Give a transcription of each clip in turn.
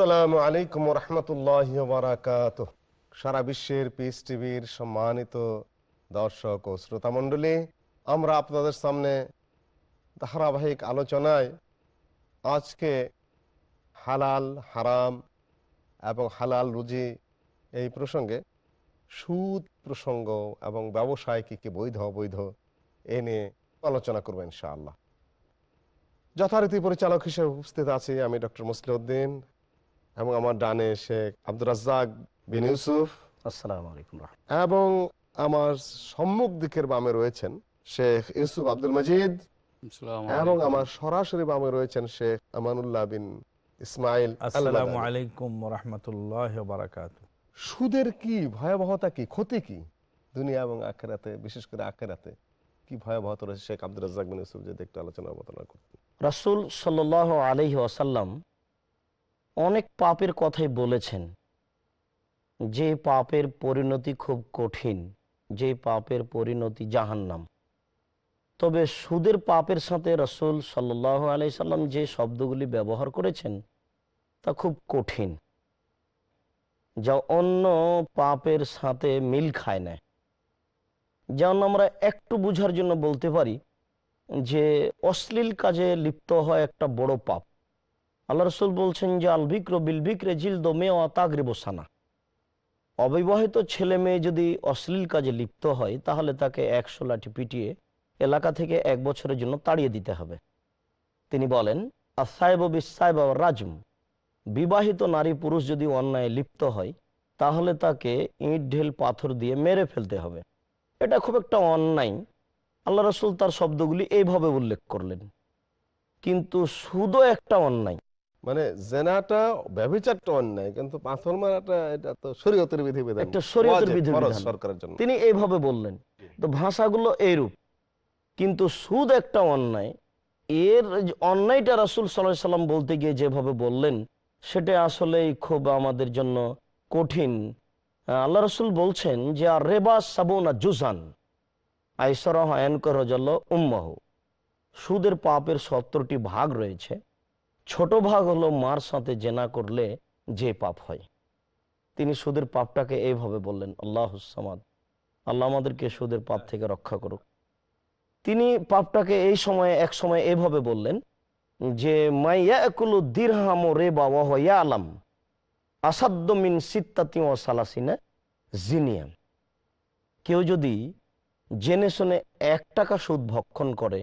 আসসালামু আলাইকুম রহমতুল্লাহ বারাকাত সারা বিশ্বের পিস টিভির সম্মানিত দর্শক ও শ্রোতা মণ্ডলী, আমরা আপনাদের সামনে ধারাবাহিক আলোচনায় আজকে হালাল, হারাম এবং হালাল রুজি এই প্রসঙ্গে সুদ প্রসঙ্গ এবং ব্যবসায় কি কি বৈধ, অবৈধ এ নিয়ে আলোচনা করব ইনশাআল্লাহ। যথারীতি পরিচালক হিসেবে উপস্থিত আছি আমি ডক্টর মুসলিউদ্দিন এবং আমার ডানে শেখ আব্দুর রাজ্জাক বিন ইউসুফ। আসসালামু আলাইকুম এবং আমার সম্মুখ দিকের বামে রয়েছেন শেখ ইউসুফ আব্দুল মজিদ। এবং আমার সরাসরি বামে রয়েছেন শেখ আমানুল্লাহ বিন ইসমাইল আসসালামু। আলাইকুম রহমতুল্লাহ বারাকাত সুদের কি ভয়াবহতা কি ক্ষতি কি? দুনিয়া এবং আখেরাতে বিশেষ করে আখেরাতে কি ভয়াবহতা রয়েছে? শেখ আব্দুর রাজ্জাক বিন ইউসুফ যদি একটু আলোচনা অবতারণা করতেন রাসূল সাল্লাহ আলহি আসাল্লাম অনেক পাপের কথাই বলেছেন। যে পাপের পরিণতি খুব কঠিন, যে পাপের পরিণতি জাহান্নাম। তবে সুদের পাপের সাথে রসুল সাল্লাহ আলাই সাল্লাম যে শব্দগুলি ব্যবহার করেছেন, তা খুব কঠিন। যা অন্য পাপের সাথে মিল খায় না। যেমন আমরা একটু বুঝার জন্য বলতে পারি যে অশ্লীল কাজে লিপ্ত হয় একটা বড় পাপ। আল্লাহ রসুল বলছেন যে আল বিক্র বিল বিক্রে জিল দো মেয়ে তাগরিবসানা অবিবাহিত ছেলে মেয়ে যদি অশ্লীল কাজে লিপ্ত হয়, তাহলে তাকে একশো লাঠি পিটিয়ে এলাকা থেকে এক বছরের জন্য তাড়িয়ে দিতে হবে। তিনি বলেন আসাইব বিসাইব রাজম। বিবাহিত নারী পুরুষ যদি অন্যায় লিপ্ত হয়, তাহলে তাকে ইট, ঢেল, পাথর দিয়ে মেরে ফেলতে হবে। এটা খুব একটা অন্যায়। আল্লাহ রসুল তার শব্দগুলি এইভাবে উল্লেখ করলেন। কিন্তু সুদও একটা অন্যায়। মানে জেনাটা ব্যভিচারটা অন্যায় কিন্তু পাথর মারাটা এটা তো শরীয়তের বিধি বিধান একটা শরীয়তের সরকারের জন্য। তিনি এইভাবে বললেন। তো ভাষাগুলো এইরূপ। কিন্তু সুদ একটা অন্যায়। এর অন্যায়টা রাসুল সাল্লাহ সাল্লাম বলতে গিয়ে যেভাবে বললেন সেটা আসলেই খুব আমাদের জন্য কঠিন। আল্লাহ রসুল বলছেন যে আর রেবা সাবুনা জুসান আইসরাহ আয়নকর রজল্ল উম্মাহ। সুদের পাপের সত্তরটি ভাগ রয়েছে। ছোট ভাগ হলো মার সাথে জেনা করলে যে পাপ হয়। তিনি সুদের পাপটাকে এইভাবে বললেন, আল্লাহ সামাদ, আল্লাহ আমাদেরকে সুদের পাপ থেকে রক্ষা করুক। তিনি পাপটাকে এই সময়ে, এক সময় এভাবে বললেন যে মাইয়া একুলু দিরহাম রে বাবা হইয়া আলাম আসাদ্দ মিন সালাসিনা জিনিয়ান। কেউ যদি জেনে শুনে এক টাকা সুদ ভক্ষণ করে,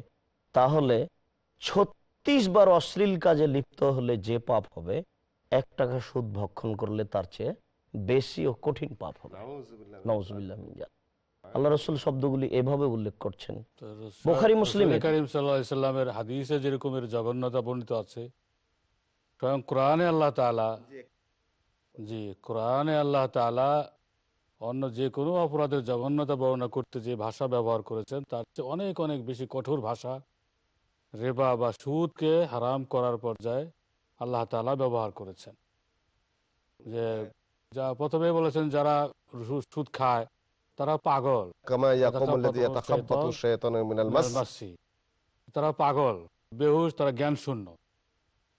তাহলে ছত্রিশ বার অশ্লীল কাজে লিপ্ত হলে যে পাপ হবে এক টাকা সুদ ভক্ষণ করলে তার চেয়ে বেশি ও কঠিন পাপ হবে। আল্লাহ রসুল শব্দগুলি এভাবে উল্লেখ করছেন। বুখারী মুসলিমে- করিম সাল্লামের হাদিসে যেরকম এর জঘন্যতা বর্ণিত আছে স্বয়ং কোরআনে আল্লাহ তাআলা জি কোরআনে আল্লাহ তাআলা অন্য যে কোনো অপরাধের জঘন্যতা বর্ণনা করতে যে ভাষা ব্যবহার করেছেন তার চেয়ে অনেক অনেক বেশি কঠোর ভাষা রেবা বা সুদকে হারাম করার পর্যায়ে আল্লাহ তাআলা ব্যবহার করেছেন। যে যা প্রথমে বলেছেন যারা সুদ খায় তারা পাগল। তারা পাগল বেহুশ তারা জ্ঞান শূন্য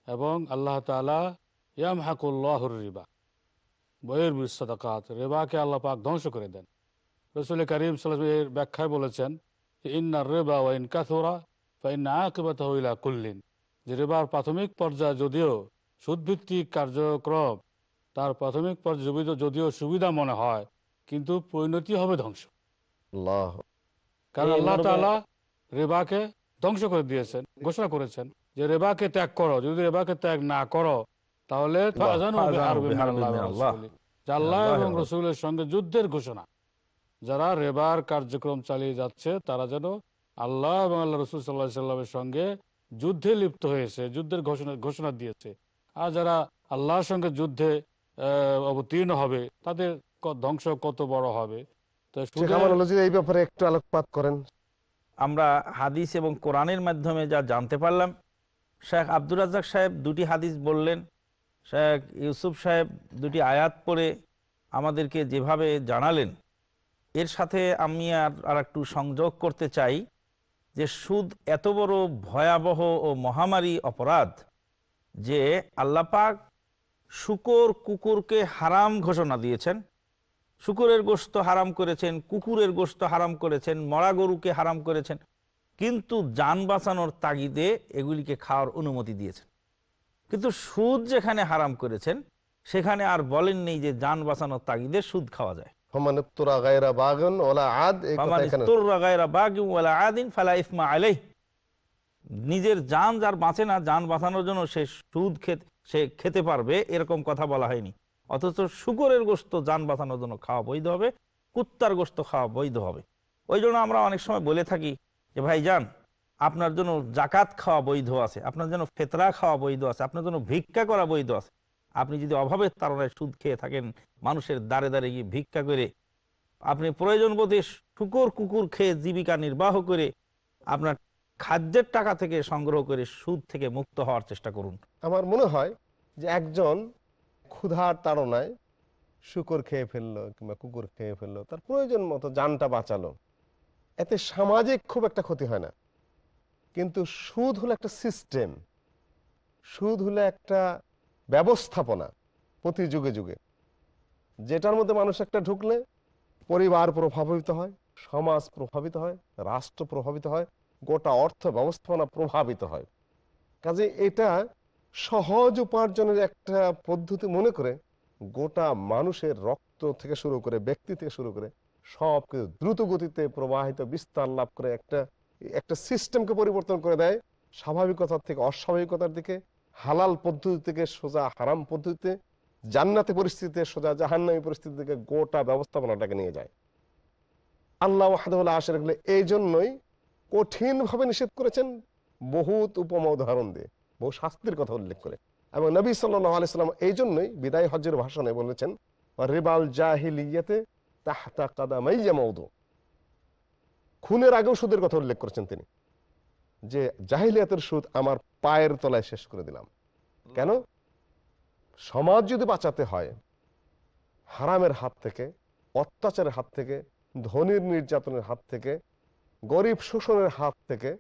এবং আল্লাহ তালা ইয়াম হাকুল্লাহর রিবা বইয়ের বিশ্বদাকাত রেবাকে আল্লাহ পাক ধ্বংস করে দেন। রসুল করিম এর ব্যাখ্যায় বলেছেন ইন্নার রেবা ওয়াইন কাথোরা হইলা প্রাথমিক পর্যায়ে যদিও সুদভিত্তিক কার্যক্রম তার প্রাথমিক পর্যায়ে যদিও- যদিও সুবিধা মনে হয় কিন্তু পরিণতি হবে ধ্বংস। কারণ আল্লাহ রেবাকে ধ্বংস করে দিয়েছেন ঘোষণা করেছেন যে রেবাকে ত্যাগ করো যদি রেবাকে ত্যাগ না করো তাহলে আল্লাহ। এবং রসুলের সঙ্গে যুদ্ধের ঘোষণা। যারা রেবার কার্যক্রম চালিয়ে যাচ্ছে তারা যেন আল্লাহ এবং আল্লাহ রসুল সাল্লাহ সাল্লামের সঙ্গে যুদ্ধে লিপ্ত হয়েছে যুদ্ধের ঘোষণা ঘোষণা দিয়েছে। আর যারা আল্লাহর সঙ্গে যুদ্ধে আহ, অবতীর্ণ হবে তাদের ধ্বংস কত বড় হবে? তো এই ব্যাপারে একটু আলোকপাত করেন। আমরা হাদিস এবং কোরআনের মাধ্যমে যা জানতে পারলাম শেখ আব্দুর রাজ্জাক সাহেব দুটি হাদিস বললেন শেখ ইউসুফ সাহেব দুটি আয়াত পড়ে আমাদেরকে যেভাবে জানালেন। এর সাথে আমি আর আর একটু সংযোগ করতে চাই। যে সুদ এত বড় ভয়াবহ ও মহামারী অপরাধ যে আল্লাপাক শুকর কুকুরকে হারাম ঘোষণা দিয়েছেন। শুকুরের গোস্ত হারাম করেছেন, কুকুরের গোস্ত হারাম করেছেন, মরা গরুকে হারাম করেছেন, কিন্তু যান বাঁচানোর তাগিদে এগুলিকে খাওয়ার অনুমতি দিয়েছেন। কিন্তু সুদ যেখানে হারাম করেছেন, সেখানে আর বলেননি যে যান বাঁচানোর তাগিদে সুদ খাওয়া যায়। নিজের যান যার বাঁচে না যান বাঁচানোর জন্য সে সুদ খেতে সে খেতে পারবে এরকম কথা বলা হয়নি। অথচ শুকরের গোস্ত যান বাঁচানোর জন্য খাওয়া বৈধ হবে কুত্তার গোস্ত খাওয়া বৈধ হবে। ওই জন্য আমরা অনেক সময় বলে থাকি যে ভাই যান আপনার জন্য জাকাত খাওয়া বৈধ আছে আপনার জন্য ফেতরা খাওয়া বৈধ আছে আপনার জন্য ভিক্ষা করা বৈধ আছে। আপনি যদি অভাবের তারণায় সুদ খেয়ে থাকেন, মানুষের দ্বারে দ্বারে গিয়ে ভিক্ষা করে, আপনি প্রয়োজন বোধে শুকুর কুকুর খেয়ে জীবিকা নির্বাহ করে, আপনার খাদ্যের টাকা থেকে সংগ্রহ করে সুদ থেকে মুক্ত হওয়ার চেষ্টা করুন। আমার মনে হয় যে একজন ক্ষুধার তাড়নায় শুকর খেয়ে ফেলল কিংবা কুকুর খেয়ে ফেলল, তার প্রয়োজন মতো জানটা বাঁচালো। এতে সামাজিক খুব একটা ক্ষতি হয় না। কিন্তু সুদ হলো একটা সিস্টেম সুদ হলো একটা ব্যবস্থাপনা প্রতি যুগে যুগে। যেটার মধ্যে মানুষ একটা ঢুকলে পরিবার প্রভাবিত হয়, সমাজ প্রভাবিত হয়, রাষ্ট্র প্রভাবিত হয়, গোটা অর্থ ব্যবস্থাপনা প্রভাবিত হয়। কাজে এটা সহজ উপার্জনের একটা পদ্ধতি মনে করে গোটা মানুষের রক্ত থেকে শুরু করে, ব্যক্তি থেকে শুরু করে সব দ্রুত গতিতে প্রবাহিত বিস্তার লাভ করে একটা একটা সিস্টেমকে পরিবর্তন করে দেয়। স্বাভাবিকতার থেকে অস্বাভাবিকতার দিকে হালাল পদ্ধতি থেকে সোজা হারাম পদ্ধতিতে, জান্নাতি পরিস্থিতিতে সোজা জাহান্নামী পরিস্থিতি থেকে গোটা ব্যবস্থাপনাটাকে নিয়ে যায়। আল্লাহ ওয়াহাদুল্লাহ আশের এই জন্যই কঠিনভাবে নিষেধ করেছেন বহুত উপমা উদাহরণ দিয়ে, বহু শাস্তির কথা উল্লেখ করে। এবং নবী সাল্লাহ আলাইসাল্লাম এই জন্যই বিদায় হজ্জের ভাষণে বলেছেন, রিবাল জাহিলিয়াতে তাহতা কাদামাইয়া মৌদু খুনের আগেও সুদের কথা উল্লেখ করেছেন তিনি। যে জাহিলিয়াতের সুদ আমার পায়ের তলায় শেষ করে দিলাম। কেন? সমাজ যদি বাঁচাতে হয়, হারামের হাত থেকে, অত্যাচারের হাত থেকে, ধনির নির্যাতনের হাত থেকে, গরিব শোষণের হাত থেকে,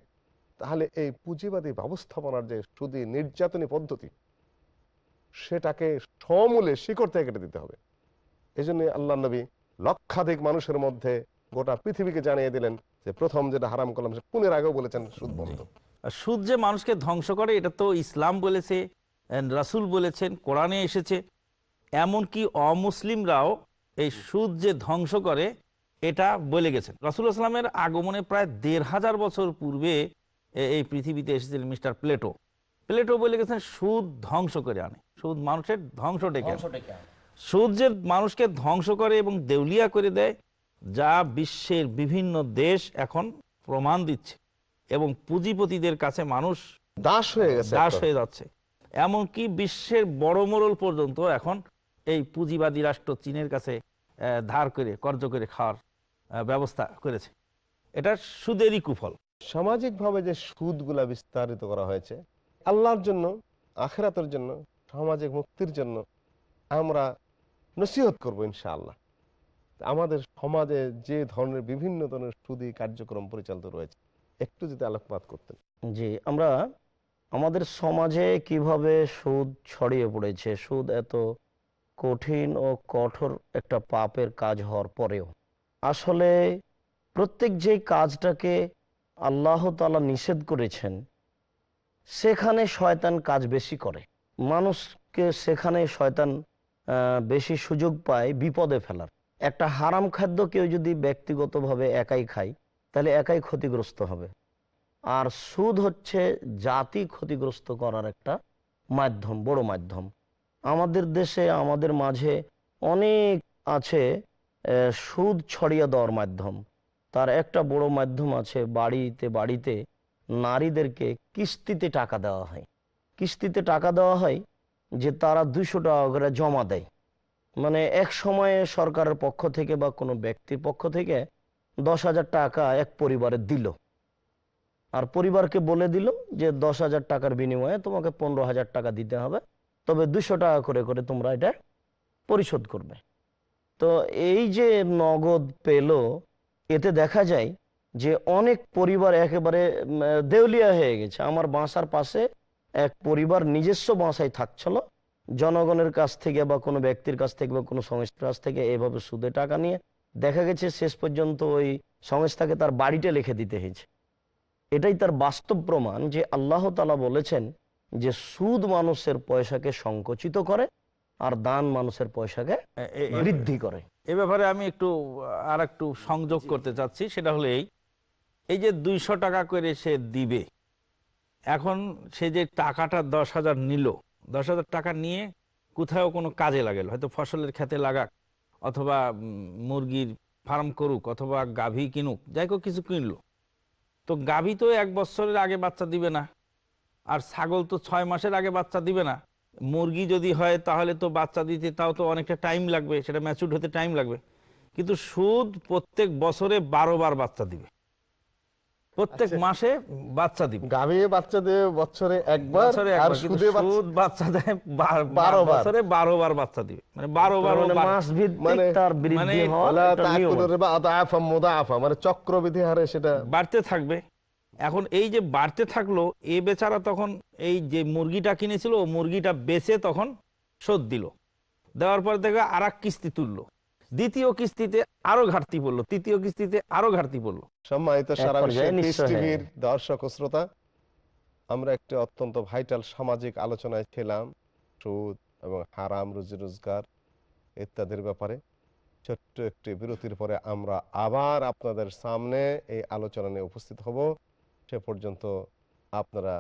তাহলে এই পুঁজিবাদী ব্যবস্থাপনার যে সুদী নির্যাতনী পদ্ধতি, সেটাকে সমূলে শিকড় থেকে কেটে দিতে হবে। এই জন্য আল্লাহ নবী লক্ষাধিক মানুষের মধ্যে গোটা পৃথিবীকে জানিয়ে দিলেন যে প্রথম যেটা হারাম করলাম সে পুনের আগেও বলেছেন সুদ বন্ধ। আর সুদ যে মানুষকে ধ্বংস করে এটা তো ইসলাম বলেছে রাসুল বলেছেন কোরআনে এসেছে। এমনকি অমুসলিমরাও এই সুদ যে ধ্বংস করে এটা বলে গেছেন। রাসুল আসলামের আগমনে প্রায় দেড় হাজার বছর পূর্বে এই পৃথিবীতে এসেছিলেন মিস্টার প্লেটো। প্লেটো বলে গেছেন সুদ ধ্বংস করে আনে। সুদ মানুষের ধ্বংস ডেকে। সুদ যে মানুষকে ধ্বংস করে এবং দেউলিয়া করে দেয় যা বিশ্বের বিভিন্ন দেশ এখন প্রমাণ দিচ্ছে এবং পুঁজিপতিদের কাছে মানুষ দাস হয়ে গেছে দাস হয়ে যাচ্ছে। এমনকি বিশ্বের বড় মোড়ল পর্যন্ত এখন এই পুঁজিবাদী রাষ্ট্র চীনের কাছে ধার করে কর্য করে খাওয়ার ব্যবস্থা করেছে। এটা সুদেরই কুফল। সামাজিকভাবে যে সুদগুলা বিস্তারিত করা হয়েছে আল্লাহর জন্য আখেরাতের জন্য সামাজিক মুক্তির জন্য আমরা নসিহত করব ইনশাআল্লাহ। আমাদের সমাজে যে ধরনের বিভিন্ন ধরনের সুদী কার্যক্রম পরিচালিত রয়েছে, একটু যদি আলোকপাত করতেন। জি, আমরা আমাদের সমাজে কীভাবে সুদ ছড়িয়ে পড়েছে, সুদ এত কঠিন ও কঠোর একটা পাপের কাজ হওয়ার পরেও। আসলে প্রত্যেক যে কাজটাকে আল্লাহ তালা নিষেধ করেছেন, সেখানে শয়তান কাজ বেশি করে। মানুষকে সেখানে শয়তান বেশি সুযোগ পায় বিপদে ফেলার। একটা হারাম খাদ্য কেউ যদি ব্যক্তিগতভাবে একাই খায়, তাহলে একাই ক্ষতিগ্রস্ত হবে। আর সুদ হচ্ছে জাতি ক্ষতিগ্রস্ত করার একটা মাধ্যম, বড় মাধ্যম। আমাদের দেশে, আমাদের মাঝে অনেক আছে সুদ ছড়িয়ে দেওয়ার মাধ্যম। তার একটা বড় মাধ্যম আছে, বাড়িতে বাড়িতে নারীদেরকে কিস্তিতে টাকা দেওয়া হয়। কিস্তিতে টাকা দেওয়া হয় যে তারা দুশো টাকা করে জমা দেয়। মানে এক সময়ে সরকারের পক্ষ থেকে বা কোনো ব্যক্তির পক্ষ থেকে দশ হাজার টাকা এক পরিবারে দিল। আর পরিবারকে বলে দিল যে দশ হাজার টাকার বিনিময়ে তোমাকে পনেরো হাজার টাকা দিতে হবে, তবে দুশো টাকা করে করে তোমরা এটা পরিশোধ করবে। তো এই যে নগদ পেল, এতে দেখা যায় যে অনেক পরিবার একেবারে দেউলিয়া হয়ে গেছে। আমার বাসার পাশে এক পরিবার নিজস্ব বাসায় থাকছিল। জনগণের কাছ থেকে বা কোনো ব্যক্তির কাছ থেকে বা কোনো সংস্থার কাছ থেকে এভাবে সুদে টাকা নিয়ে দেখা গেছে শেষ পর্যন্ত ওই সংস্থাকে তার বাড়িটা লিখে দিতে হয়েছে। এটাই তার বাস্তব প্রমাণ যে আল্লাহ তালা বলেছেন যে সুদ মানুষের পয়সাকে সংকুচিত করে আর দান মানুষের পয়সাকে বৃদ্ধি করে। এ ব্যাপারে আমি একটু আর একটু সংযোগ করতে চাচ্ছি সেটা হলো এই। এই যে দুইশো টাকা করে সে দিবে এখন সে যে টাকাটা দশ হাজার নিল দশ হাজার টাকা নিয়ে কোথাও কোনো কাজে লাগাল। হয়তো ফসলের খেতে লাগাক, অথবা মুরগির ফার্ম করুক, অথবা গাভী কিনুক, যাই হোক কিছু কিনলো। তো গাভী তো এক বছরের আগে বাচ্চা দিবে না, আর ছাগল তো ছয় মাসের আগে বাচ্চা দিবে না। মুরগি যদি হয় তাহলে তো বাচ্চা দিতে তাও তো অনেকটা টাইম লাগবে, সেটা ম্যাচুর হতে টাইম লাগবে। কিন্তু সুদ প্রত্যেক বছরে বারো বার বাচ্চা দিবে। প্রত্যেক আচ্ছা। মাসে বাচ্চা দিবে। গাভী বাচ্চা দেবে বছরে একবার আর সুদে বাচ্চা সুদ বাচ্চা দেয় বা- বারো বার। বছরে বারো বার বাচ্চা দিবে। মানে বারো বার মানে মাস ভিত্তিক মানে- তার বৃদ্ধি মানে মুদাআফা, মানে চক্রবৃদ্ধি হারে সেটা বাড়তে থাকবে। এখন এই যে বাড়তে থাকল এ বেচারা তখন এই যে মুরগিটা কিনেছিল ও মুরগিটা বেচে তখন শোধ দিল। দেওয়ার পর থেকে আর এক কিস্তি তুললো। দ্বিতীয় কিস্তিতে আরও ঘাটতি পড়ল তৃতীয় কিস্তিতে আরও ঘাটতি পড়ল। সম্মানিত সারা বিশ্বের। দর্শক শ্রোতা আমরা একটি অত্যন্ত ভাইটাল সামাজিক আলোচনায় ছিলাম সুদ এবং হারাম রুজি রোজগার ইত্যাদির ব্যাপারে। ছোট্ট একটি বিরতির পরে আমরা আবার আপনাদের সামনে এই আলোচনা নিয়ে উপস্থিত হব। সে পর্যন্ত আপনারা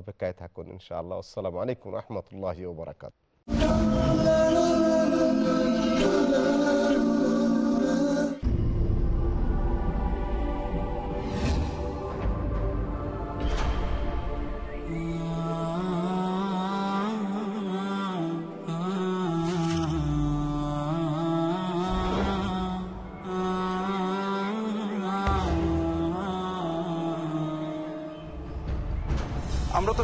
অপেক্ষায় থাকুন ইনশাআল্লাহ। আসসালামু আলাইকুম রহমতুল্লাহ বারাকাত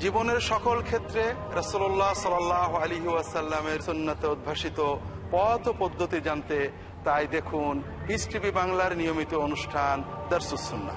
জীবনের সকল ক্ষেত্রে রসল্লাহ সাল আলী ওয়াসাল্লামের সুন্নতে উদ্ভাসিত পথ পদ্ধতি জানতে তাই দেখুন ইস বাংলার নিয়মিত অনুষ্ঠান দর্শুসুন্না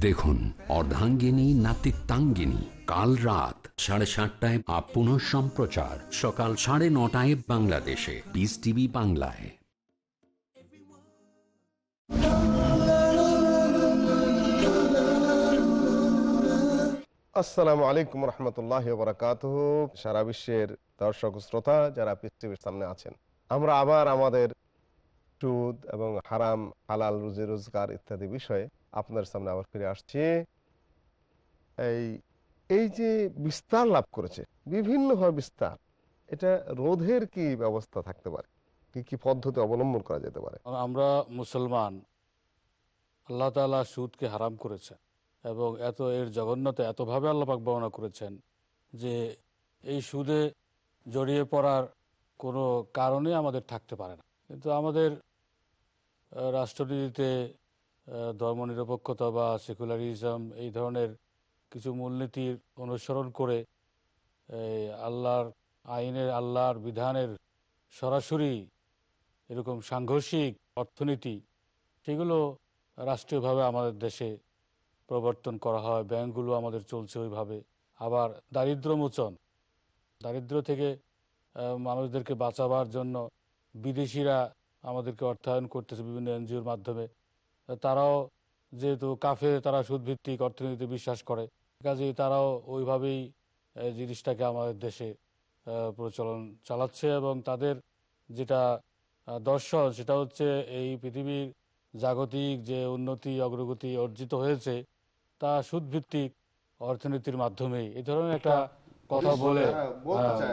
দেখুন, অর্ধাঙ্গিনী, নাতিত্বাঙ্গিনী, কাল রাত সাড়ে সাতটায় আপ পুনঃ সম্প্রচার। সকাল সাড়ে নটায় বাংলাদেশে। পিস টিভি বাংলায়। আসসালামু আলাইকুম রহমতুল্লাহ বরাকাত সারা বিশ্বের দর্শক শ্রোতা যারা পৃথিবীর সামনে আছেন, আমরা আবার আমাদের সুদ এবং হারাম, হালাল, রুজি, রোজগার ইত্যাদি বিষয়ে আপনার সামনে আবার ফিরে আসছি। এই এই যে বিস্তার লাভ করেছে, বিভিন্নভাবে বিস্তার, এটা রোধের কি ব্যবস্থা থাকতে পারে? কি কি পদ্ধতি অবলম্বন করা যেতে পারে? আমরা মুসলমান, আল্লাহ তালা সুদকে হারাম করেছেন এবং এত, এর জঘন্যতা এতভাবে আল্লাপাক বর্ণনা করেছেন যে এই সুদে জড়িয়ে পড়ার কোনো কারণে আমাদের থাকতে পারে না। কিন্তু আমাদের রাষ্ট্রনীতিতে ধর্মনিরপেক্ষতা বা সেকুলারিজম এই ধরনের কিছু মূলনীতির অনুসরণ করে আল্লাহর আইনের, আল্লাহর বিধানের সরাসরি এরকম সাংঘর্ষিক অর্থনীতি, সেগুলো রাষ্ট্রীয়ভাবে আমাদের দেশে প্রবর্তন করা হয়, ব্যাংকগুলো আমাদের চলছে ওইভাবে। আবার দারিদ্র মোচন দারিদ্র থেকে মানুষদেরকে বাঁচাবার জন্য বিদেশিরা আমাদেরকে অর্থায়ন করতেছে বিভিন্ন এনজিওর মাধ্যমে। তারাও যেহেতু কাফে তারা সুদভিত্তিক অর্থনীতিতে বিশ্বাস করে। কাজেই তারাও ওইভাবেই জিনিসটাকে আমাদের দেশে প্রচলন চালাচ্ছে এবং তাদের যেটা দর্শন সেটা হচ্ছে এই পৃথিবীর জাগতিক যে উন্নতি অগ্রগতি অর্জিত হয়েছে তা সুদভিত্তিক অর্থনীতির মাধ্যমেই। এই ধরনের একটা কথা বলে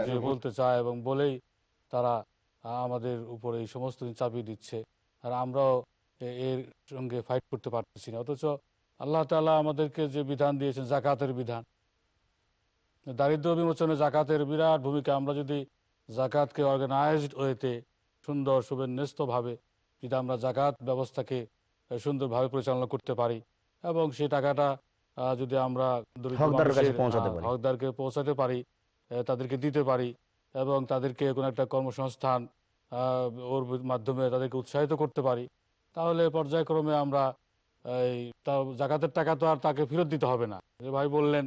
যে বলতে চায় এবং বলেই তারা আমাদের উপরে এই সমস্ত চাপিয়ে দিচ্ছে। আর আমরাও এর সঙ্গে ফাইট করতে পারতেছি না। অথচ আল্লাহ তাআলা আমাদেরকে যে বিধান দিয়েছেন জাকাতের বিধান। দারিদ্র বিমোচনে জাকাতের বিরাট ভূমিকা। আমরা যদি জাকাতকে অর্গানাইজড ওয়েতে সুন্দর সুবিন্যস্তভাবে যদি আমরা জাকাত ব্যবস্থাকে সুন্দরভাবে পরিচালনা করতে পারি এবং সেই টাকাটা আহ, যদি আমরা। হকদারকে পৌঁছাতে পারি তাদেরকে দিতে পারি এবং তাদেরকে কোনো একটা কর্মসংস্থান আহ, ওর মাধ্যমে তাদেরকে উৎসাহিত করতে পারি। তাহলে পর্যায়ক্রমে আমরা, এই জাকাতের টাকা তো আর তাকে ফেরত দিতে হবে না। যে ভাই বললেন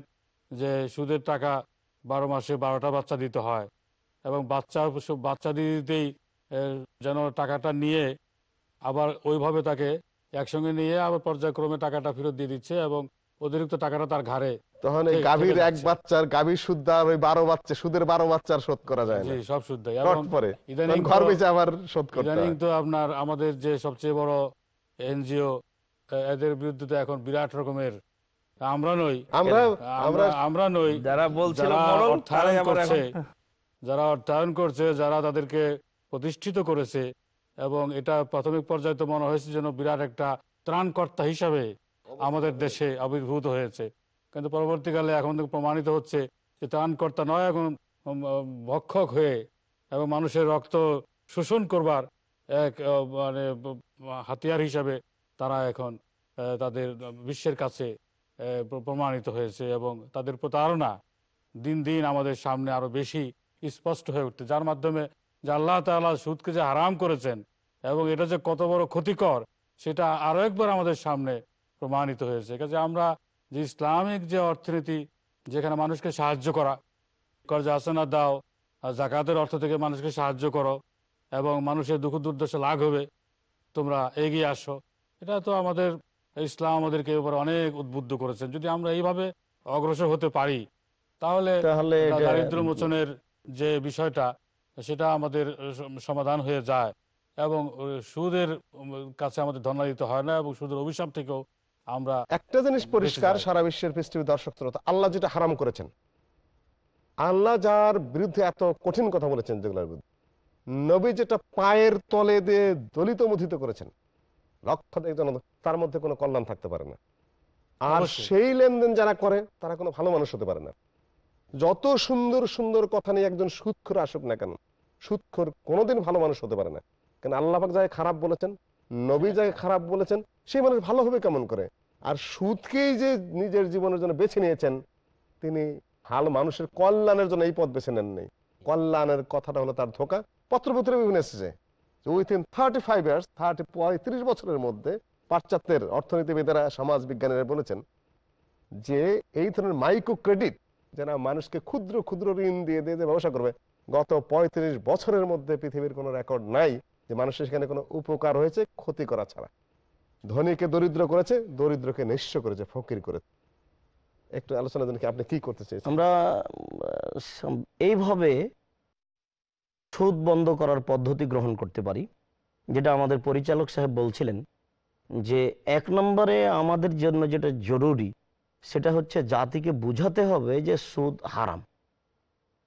যে সুদের টাকা বারো মাসে বারোটা বাচ্চা দিতে হয় এবং বাচ্চা বাচ্চা দিয়ে দিতেই যেন টাকাটা নিয়ে আবার ওইভাবে তাকে একসঙ্গে নিয়ে আবার পর্যায়ক্রমে টাকাটা ফেরত দিয়ে দিচ্ছে এবং অতিরিক্ত টাকাটা তার ঘাড়ে। তখন এই গাভীর এক বাচ্চার গাভীর সুদ আর ওই বারো বাচ্চা সুদের বারো বাচ্চার শোধ করা যায় না। সব শুদ্ধ শর্ট পরে। ইদানিং ঘর বেঁচে আবার শোধ করতে ইদানিং তো আপনার আমাদের যে সবচেয়ে বড় এনজিও এদের বিরুদ্ধে তো এখন বিরাট রকমের আমরা নই। আমরা আমরা আমরা আমরা নই। যারা বলছিল অর্থায়ন করছে যারা অর্থায়ন করছে যারা তাদেরকে প্রতিষ্ঠিত করেছে এবং এটা প্রাথমিক পর্যায়ে তো মনে হয়েছে যেন বিরাট একটা ত্রাণকর্তা হিসাবে আমাদের দেশে আবির্ভূত হয়েছে। কিন্তু পরবর্তীকালে এখন প্রমাণিত হচ্ছে যে ত্রাণকর্তা নয় এখন ভক্ষক হয়ে এবং মানুষের রক্ত শোষণ করবার এক মানে হাতিয়ার হিসাবে তারা এখন তাদের বিশ্বের কাছে প্রমাণিত হয়েছে এবং তাদের প্রতারণা দিন দিন আমাদের সামনে আরও বেশি স্পষ্ট হয়ে উঠছে। যার মাধ্যমে যে আল্লাহ তাআলা সুদকে যে হারাম করেছেন এবং এটা যে কত বড় ক্ষতিকর সেটা আরও একবার আমাদের সামনে প্রমাণিত হয়েছে। কাজে আমরা যে ইসলামিক যে অর্থনীতি যেখানে মানুষকে সাহায্য করা কর্জ আসনা দাও জাকাতের অর্থ থেকে মানুষকে সাহায্য করো এবং মানুষের দুঃখ দুর্দশা লাভ হবে তোমরা এগিয়ে আসো। এটা তো আমাদের ইসলাম আমাদেরকে এবার অনেক উদ্বুদ্ধ করেছেন। যদি আমরা এইভাবে অগ্রসর হতে পারি তাহলে তাহলে দারিদ্র মোচনের যে বিষয়টা সেটা আমাদের সমাধান হয়ে যায়। এবং সুদের কাছে আমাদের ধর্ণা দিতে হয় না এবং সুদের অভিশাপ থেকেও আমরা একটা জিনিস পরিষ্কার সারা বিশ্বের পৃথিবীর দর্শক শ্রোতা আল্লাহ যেটা হারাম করেছেন আল্লাহ যার বিরুদ্ধে এত কঠিন কথা বলেছেন যেগুলোর বিরুদ্ধে নবী যেটা পায়ের তলে দিয়ে দলিত মথিত করেছেন লক্ষ জন তার মধ্যে কোনো কল্যাণ থাকতে পারে না। আর সেই লেনদেন যারা করে তারা কোনো ভালো মানুষ হতে পারে না। যত সুন্দর সুন্দর কথা নিয়ে একজন সুৎখর আসুক না কেন সুৎখর কোনোদিন ভালো মানুষ হতে পারে না। কেন আল্লাহ যাকে খারাপ বলেছেন নবী যাকে খারাপ বলেছেন সেই মানুষ ভালো হবে কেমন করে? আর সুদকেই যে নিজের জীবনের জন্য বেছে নিয়েছেন, তিনি ভালো মানুষের কল্যাণের জন্য এই পথ বেছে নেন নেই কল্যাণের কথাটা হলো তার ধোকা। পত্রপত্রে বিভিন্ন এসেছে within thirty five years thirty পঁয়ত্রিশ বছরের মধ্যে পাশ্চাত্যের অর্থনীতিবিদেরা সমাজ বিজ্ঞানীরা বলেছেন যে এই ধরনের মাইক্রো ক্রেডিট যারা মানুষকে ক্ষুদ্র ক্ষুদ্র ঋণ দিয়ে দিয়ে যে ব্যবসা করবে, গত পঁয়ত্রিশ বছরের মধ্যে পৃথিবীর কোনো রেকর্ড নাই যে মানুষের সেখানে কোনো উপকার হয়েছে, ক্ষতি করা ছাড়া। ধনীকে দরিদ্র করেছে, দরিদ্রকে নিঃস্ব করেছে, ফকির করেছে। একটু আলোচনা জন্য আপনি কি করতে চাইছেন? আমরা, এইভাবে সুদ বন্ধ করার পদ্ধতি গ্রহণ করতে পারি, যেটা আমাদের পরিচালক সাহেব বলছিলেন যে এক নম্বরে আমাদের জন্য যেটা জরুরি, সেটা হচ্ছে জাতিকে বুঝাতে হবে যে সুদ হারাম।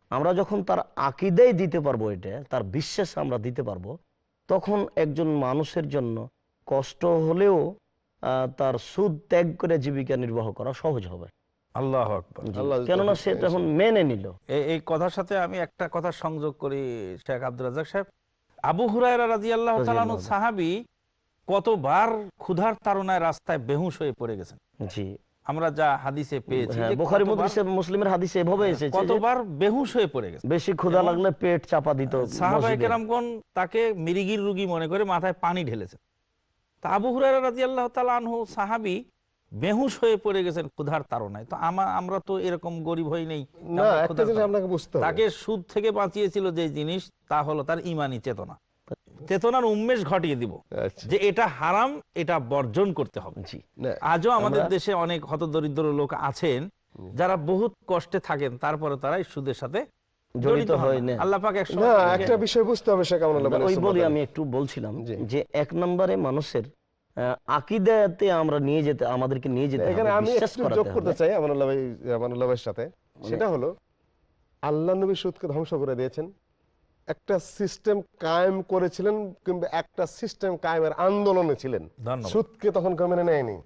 আমরা যখন তার আকিদাই দিতে পারব এটা, তার বিশ্বাস আমরা দিতে পারব, তখন একজন মানুষের জন্য কষ্ট হলেও তার সুদ ত্যাগ করে জীবিকা নির্বাহ করা সহজ হবে। আল্লাহ কেননা সে তখন মেনে নিল। এই- কথার সাথে আমি একটা কথা সংযোগ করি শেখ আব্দুল রাজাক সাহেব। আবু হুরায়রা রাজি আল্লাহ সাহাবি কতবার ক্ষুধার তাড়নায় রাস্তায় বেহুশ হয়ে পড়ে গেছেন। জি। আমরা যা হাদিসে পেয়েছি হ্যাঁ, বুখারী মুসলিমের হাদিসে এভাবে এসেছে কতবার বেহুশ হয়ে পড়ে গেছে। বেশি ক্ষুধা লাগলে পেট চাপা দিত সাহাবাই মসজিদে। কেরামগণ তাকে মিরিগির রুগী মনে করে মাথায় পানি ঢেলেছে তা আবু রাজি আল্লাহ আনহু সাহাবি বেহুশ হয়ে পড়ে গেছেন ক্ষুধার তো আমা- আমরা তো এরকম গরিব হই নেই তাকে সুদ থেকে বাঁচিয়েছিল যে জিনিস তা হলো তার ইমানি চেতনা। চেতনার উন্মেষ ঘটিয়ে দিব আচ্ছা। যে এটা হারাম এটা বর্জন করতে হবে। আজও আমাদের দেশে অনেক হতদরিদ্র লোক আছেন যারা বহুত কষ্টে থাকেন তারপরে তারা সুদের সাথে জড়িত হয় না। আল্লাহ পাক না একটা বিষয় বুঝতে হবে সে কেমন ওই বলি আমি একটু বলছিলাম যে এক নম্বরে মানুষের আকিদাতে আমরা নিয়ে যেতে আমাদেরকে নিয়ে যেতে এখানে আমি বিশ্বাস একটু করাতে যোগ করতে চাই আমানুল্লাহ ভাই আমানুল্লাহ ভাইয়ের সাথে। সেটা হলো আল্লাহ নবী সুদকে ধ্বংস করে দিয়েছেন। একটা সিস্টেম কায়েম করেছিলেন কিংবা একটা সিস্টেম কায়েমের আন্দোলনে ছিলেন। ধন্যবাদ। সুদকে তখন কেউ মেনে নেয়নি।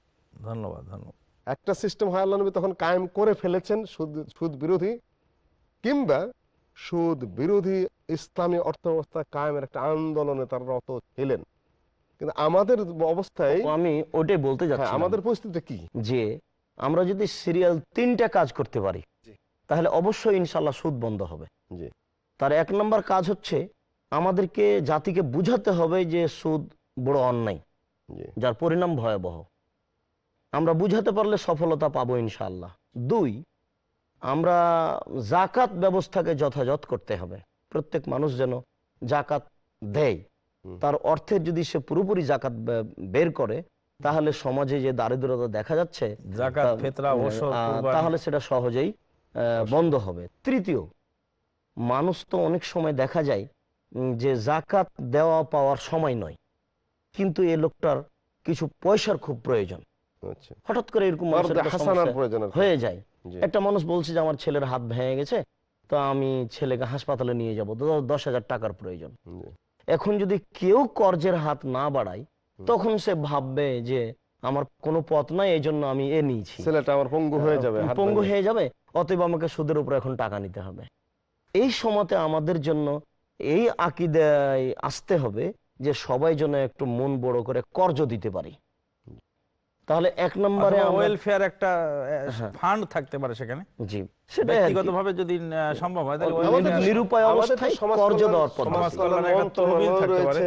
ধন্যবাদ ধন্যবাদ। একটা সিস্টেম হয় আল্লাহ নবী তখন কায়েম করে ফেলেছেন সুদ সুদ বিরোধী কিংবা সুদ বিরোধী ইসলামী অর্থ ব্যবস্থা কায়েমের একটা আন্দোলনে তারা রত ছিলেন। কিন্তু আমাদের অবস্থায় আমি ওটাই বলতে হ্যাঁ, যাচ্ছি আমাদের পরিস্থিতি কি? যে আমরা যদি সিরিয়াল তিনটা কাজ করতে পারি তাহলে অবশ্যই ইনশাল্লাহ সুদ বন্ধ হবে। তার এক নম্বর কাজ হচ্ছে আমাদেরকে জাতিকে বুঝাতে হবে যে সুদ বড় অন্যায় যার পরিণাম ভয়াবহ। আমরা বুঝাতে পারলে সফলতা পাবো ইনশাল্লাহ দুই আমরা জাকাত ব্যবস্থাকে যথাযথ করতে হবে। প্রত্যেক মানুষ যেন জাকাত দেয়। তার অর্থের যদি সে পুরোপুরি জাকাত বের করে তাহলে সমাজে যে দারিদ্রতা দেখা যাচ্ছে। তাহলে সেটা সহজেই বন্ধ হবে। তৃতীয় মানুষ তো অনেক সময় দেখা যায় যে জাকাত দেওয়া পাওয়ার সময় নয়। কিন্তু এ লোকটার কিছু পয়সার খুব প্রয়োজন। আচ্ছা। হঠাৎ করে এরকম হয়ে যায়। একটা মানুষ বলছে যে আমার ছেলের হাত ভেঙে গেছে তো আমি ছেলেকে হাসপাতালে নিয়ে যাব। দশ হাজার টাকার প্রয়োজন। এখন যদি কেউ কর্জের হাত না বাড়ায় তখন সে ভাববে যে আমার কোনো পথ নাই এই জন্য আমি এ নিয়েছি। ছেলেটা আমার পঙ্গু হয়ে যাবে পঙ্গু হয়ে যাবে অতএব আমাকে সুদের উপর এখন টাকা নিতে হবে। এই সময়তে আমাদের জন্য এই আকিদায় আসতে হবে যে সবাই যেন একটু মন বড় করে কর্জ দিতে পারি। তাহলে এক নম্বরে ওয়েলফেয়ার একটা হ্যাঁ। ফান্ড থাকতে পারে সেখানে। জি। কি। ব্যক্তিগতভাবে যদি সম্ভব হয় তাহলে আমাদের নিরুপায় অবস্থায় সমাজ কর্জ দেওয়ার পদ্ধতি। একটা তহবিল থাকতে পারে।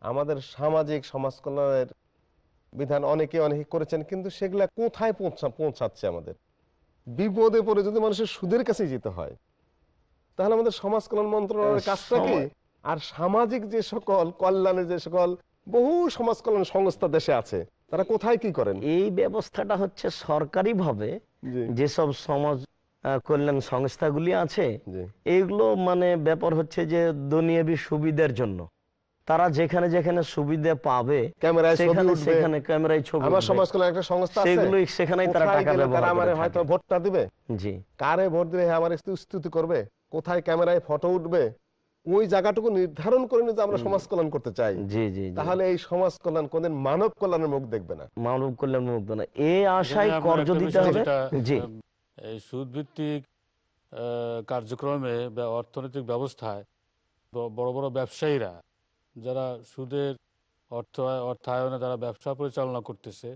আমাদের সামাজিক সমাজ কল্যাণের বিধান অনেকে অনেকে করেছেন কিন্তু সেগুলা কোথায় পৌঁছা পৌঁছাচ্ছে আমাদের? বিপদে পড়ে যদি মানুষের সুদের কাছে যেতে হয় তাহলে আমাদের সমাজ কল্যাণ মন্ত্রণালয়ের কাজটা কি? আর সামাজিক যে সকল কল্যাণের যে সকল বহু সমাজ কল্যাণ সংস্থা দেশে আছে তারা কোথায় কি করেন? এই ব্যবস্থাটা হচ্ছে সরকারি ভাবে যেসব সমাজ কল্যাণ সংস্থাগুলি আছে জি। এইগুলো মানে ব্যাপার হচ্ছে যে দুনিয়াবি সুবিধার জন্য। তারা যেখানে যেখানে সুবিধা পাবে ক্যামেরায় ছবি সেখানে ক্যামেরায় ছবি আমার উঠবে। সমাজ কল্যাণ একটা সংস্থা আছে। সেগুলোই সেখানেই তারা টাকা ব্যবহার তারা আমারে হয়তো ভোটটা দিবে? জি। কারে ভোট দিলে আমার একটু স্তুতি করবে? কোথায় ক্যামেরায় ফটো উঠবে? ওই জায়গাটুকু নির্ধারণ করে নিয়ে যে আমরা সমাজ কল্যাণ করতে চাই। জি জি। তাহলে এই সমাজ কল্যাণ কোনদিন মানব কল্যাণের মুখ দেখবে না। মানব কল্যাণ মুক্ত না। এই আশায় কর্জ দিতে হবে জি। এই সুদ ভিত্তিক কার্যক্রমে বা অর্থনৈতিক ব্যবস্থায় বড় বড় ব্যবসায়ীরা যারা সুদের অর্থ অর্থায়নে যারা ব্যবসা পরিচালনা করতেছে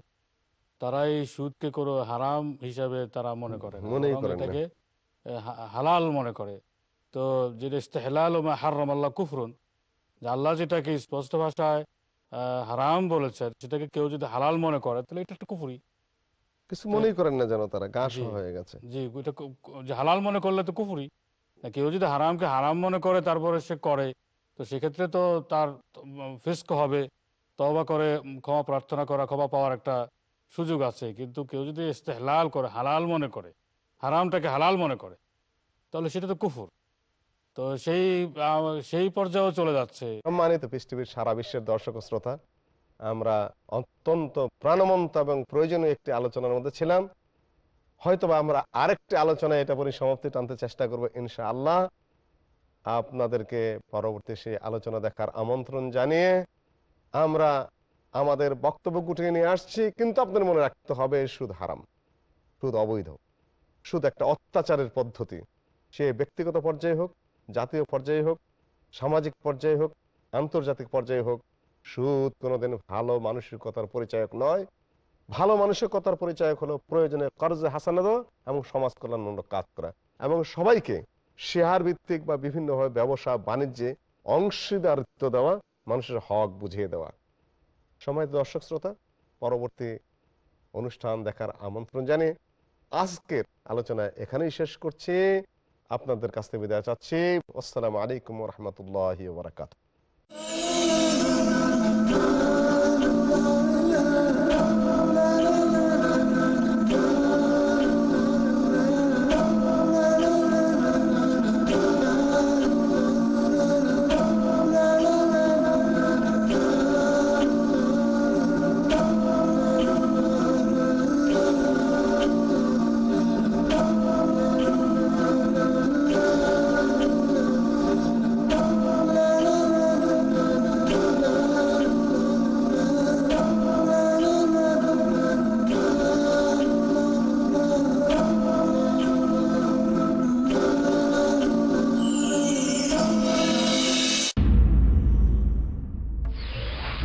তারা এই সুদকে কোনো হারাম হিসাবে তারা মনে করে না। মনেই বরং এটাকে হালাল মনে করে। তো যেটা ইস্তেহলাল ও হারাম আল্লাহ কুফরুন। যে আল্লাহ যেটাকে স্পষ্ট ভাষায় হারাম বলেছেন সেটাকে কেউ যদি হালাল মনে করে তাহলে এটা একটা কুফুরি। কিছু মনেই করেন না যেন তারা গা জি। হয়ে গেছে। জি এটা হালাল মনে করলে তো কুফুরি। না কেউ যদি হারামকে হারাম মনে করে তারপরে সে করে তো সেক্ষেত্রে তো তার ফিস্ক হবে। তবা করে ক্ষমা প্রার্থনা করা ক্ষমা পাওয়ার একটা সুযোগ আছে। কিন্তু কেউ যদি হালাল করে হালাল মনে করে হারামটাকে হালাল মনে করে তাহলে সেটা তো কুফুর। তো সেই সেই পর্যায়েও চলে যাচ্ছে। সম্মানিত পৃথিবীর সারা বিশ্বের দর্শক শ্রোতা, আমরা অত্যন্ত প্রাণবন্ত এবং প্রয়োজনীয় একটি আলোচনার মধ্যে ছিলাম। হয়তোবা আমরা আরেকটি আলোচনায় এটা পরি সমাপ্তি টানতে চেষ্টা করব ইনশা আল্লাহ আপনাদেরকে পরবর্তী সেই আলোচনা দেখার আমন্ত্রণ জানিয়ে আমরা আমাদের বক্তব্য গুটিয়ে নিয়ে আসছি, কিন্তু আপনাদের মনে রাখতে হবে সুদ হারাম, সুদ অবৈধ, সুদ একটা অত্যাচারের পদ্ধতি, সে ব্যক্তিগত পর্যায়ে হোক জাতীয় পর্যায়ে হোক, সামাজিক পর্যায়ে হোক, আন্তর্জাতিক পর্যায়ে হোক, সুদ কোনোদিন ভালো মানসিকতার পরিচায়ক নয়। ভালো মানসিকতার পরিচায়ক হলো প্রয়োজনে কর্জে হাসানা দেওয়া এবং সমাজ কল্যাণমূলক কাজ করা। এবং সবাইকে শেয়ার ভিত্তিক বা বিভিন্নভাবে ব্যবসা, বাণিজ্যে অংশীদারিত্ব দেওয়া, মানুষের হক বুঝিয়ে দেওয়া। সময় দর্শক শ্রোতা, পরবর্তী অনুষ্ঠান দেখার আমন্ত্রণ জানিয়ে আজকের আলোচনা এখানেই শেষ করছি। আপনাদের কাছ থেকে বিদায় চাচ্ছি আসসালামু আলাইকুম রহমতুল্লাহ বারাকাত